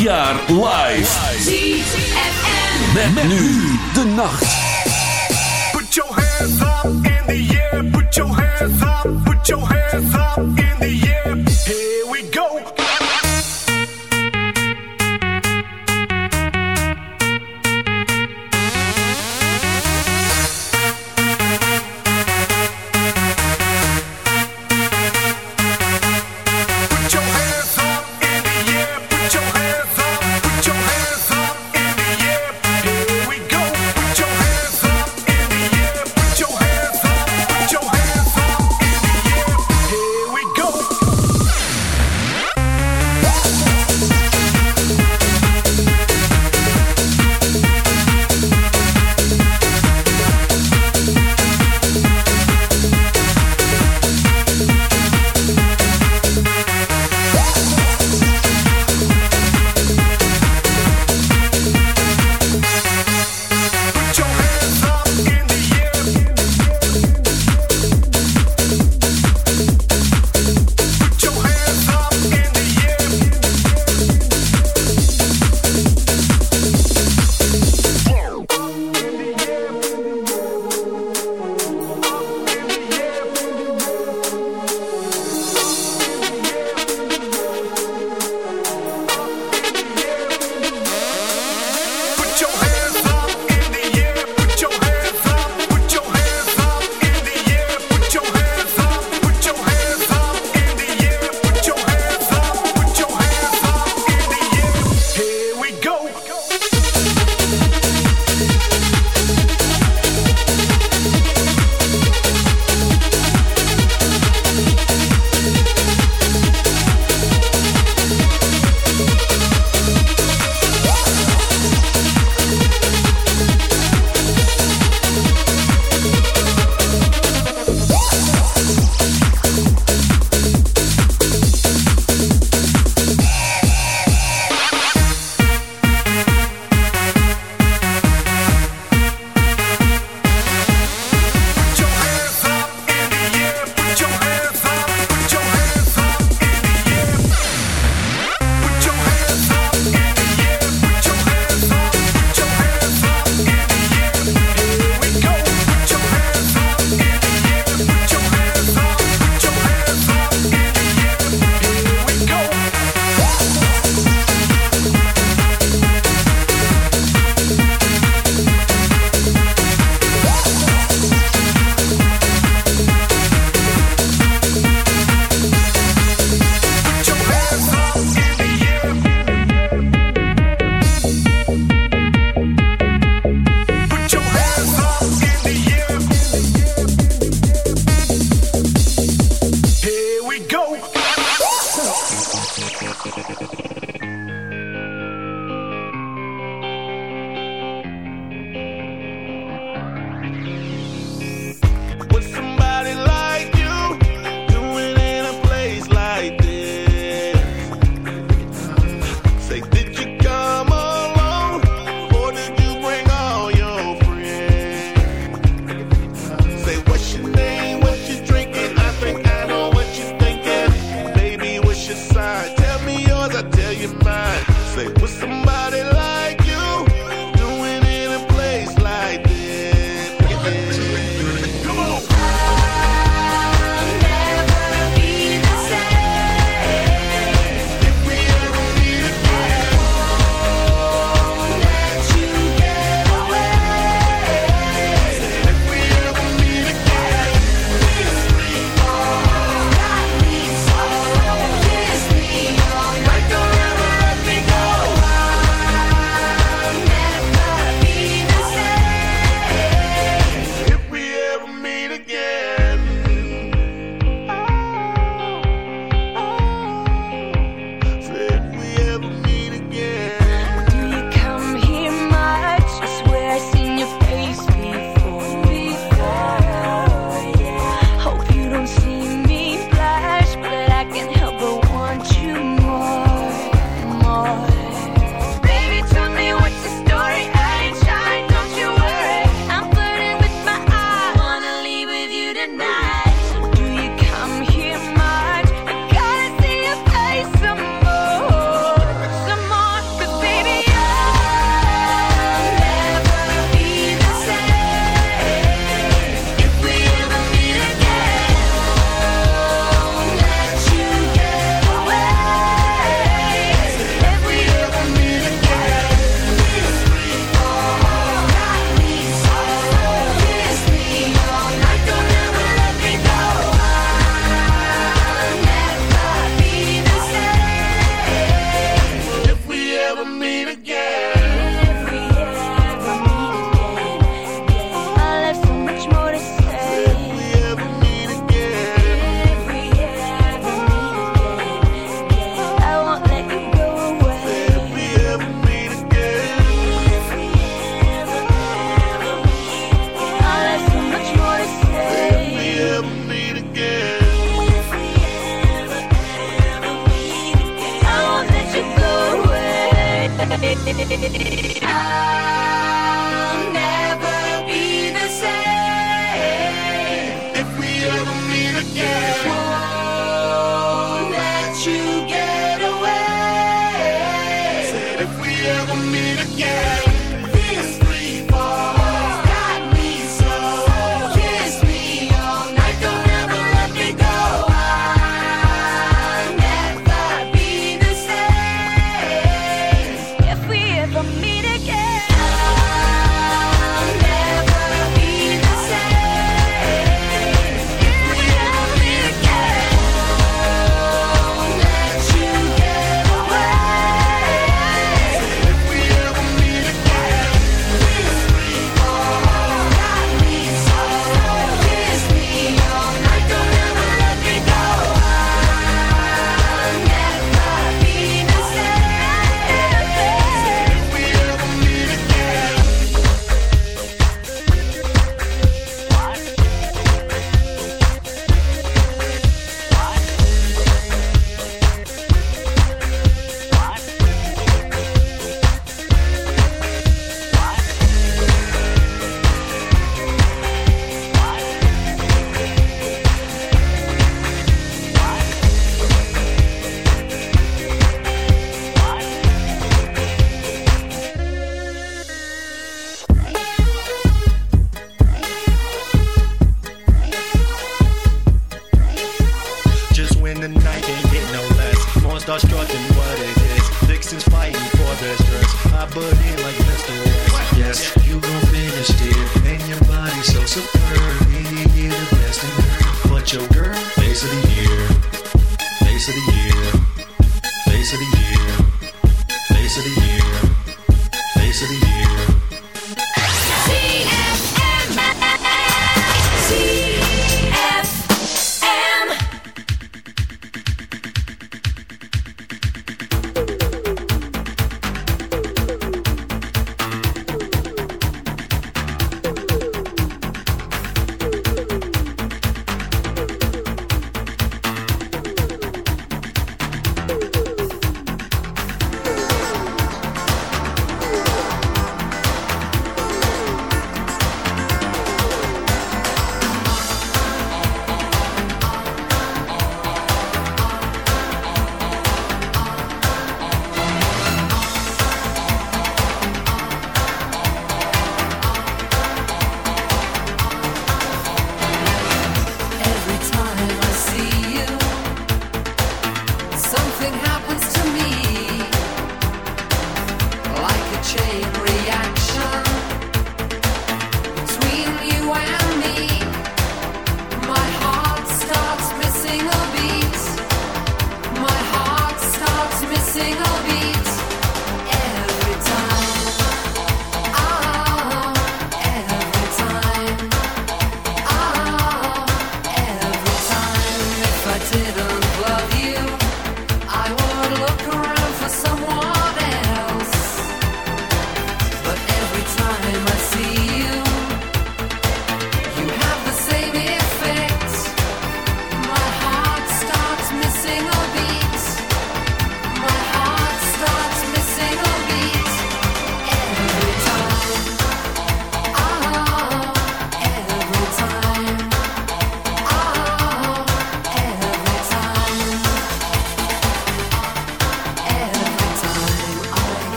jaar live. ZFM. Met, met nu de nacht. Put your hands up in the air. Put your hands up. Put your hands up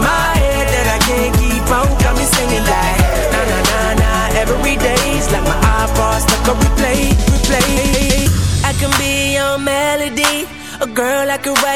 my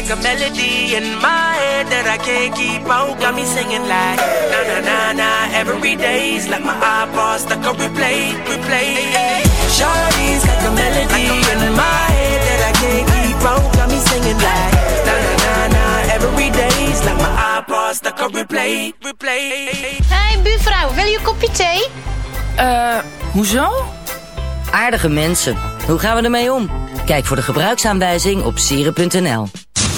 like a melody in my head that I can't keep out Got me singing like na na na na Every day's like my iPod stuck on replay, replay Shawty's like a melody in my head that I can't keep out Got me singing like na na na na Every day's like my iPod stuck on replay, replay Hey buurvrouw, wil je een kopje thee? Eh, hoezo? Aardige mensen. Hoe gaan we ermee om? Kijk voor de gebruiksaanwijzing op sieren.nl.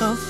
Know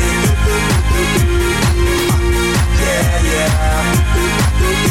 Yeah, yeah.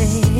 Egypt,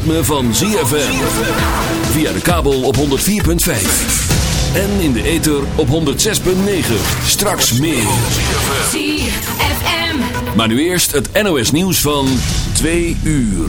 ritme van ZFM. Via de kabel op 104.5. En in de ether op 106.9. Straks meer. ZFM. Maar nu eerst het NOS nieuws van 2 uur.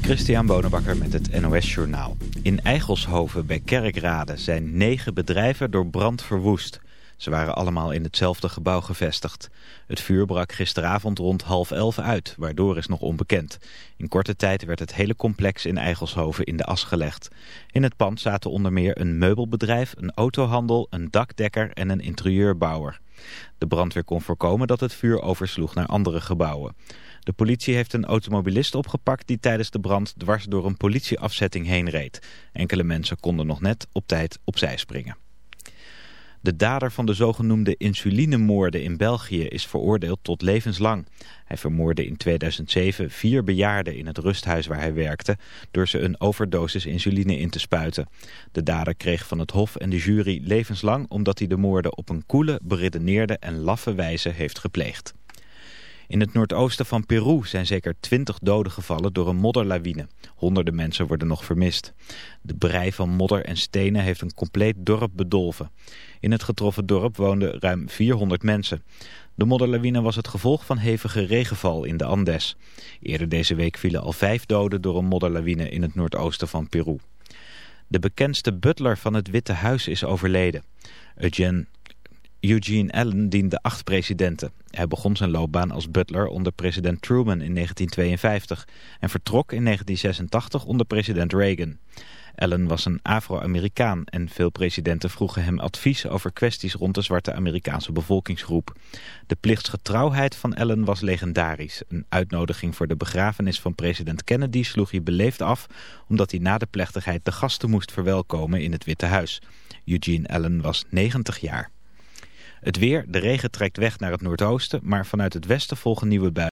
Christian Bonenbakker met het NOS Journaal. In Eigelshoven bij Kerkrade zijn negen bedrijven door brand verwoest. Ze waren allemaal in hetzelfde gebouw gevestigd. Het vuur brak gisteravond rond half elf uit, waardoor is nog onbekend. In korte tijd werd het hele complex in Eigelshoven in de as gelegd. In het pand zaten onder meer een meubelbedrijf, een autohandel, een dakdekker en een interieurbouwer. De brandweer kon voorkomen dat het vuur oversloeg naar andere gebouwen. De politie heeft een automobilist opgepakt die tijdens de brand dwars door een politieafzetting heen reed. Enkele mensen konden nog net op tijd opzij springen. De dader van de zogenoemde insulinemoorden in België is veroordeeld tot levenslang. Hij vermoordde in 2007 vier bejaarden in het rusthuis waar hij werkte... door ze een overdosis insuline in te spuiten. De dader kreeg van het hof en de jury levenslang... omdat hij de moorden op een koele, beredeneerde en laffe wijze heeft gepleegd. In het noordoosten van Peru zijn zeker twintig doden gevallen door een modderlawine. Honderden mensen worden nog vermist. De brei van modder en stenen heeft een compleet dorp bedolven. In het getroffen dorp woonden ruim 400 mensen. De modderlawine was het gevolg van hevige regenval in de Andes. Eerder deze week vielen al vijf doden door een modderlawine in het noordoosten van Peru. De bekendste butler van het Witte Huis is overleden. Eugene, Eugene Allen diende acht presidenten. Hij begon zijn loopbaan als butler onder president Truman in 1952 en vertrok in 1986 onder president Reagan. Allen was een Afro-Amerikaan en veel presidenten vroegen hem advies over kwesties rond de zwarte Amerikaanse bevolkingsgroep. De plichtsgetrouwheid van Allen was legendarisch. Een uitnodiging voor de begrafenis van president Kennedy sloeg hij beleefd af, omdat hij na de plechtigheid de gasten moest verwelkomen in het Witte Huis. Eugene Allen was 90 jaar. Het weer, de regen trekt weg naar het noordoosten, maar vanuit het westen volgen nieuwe buien.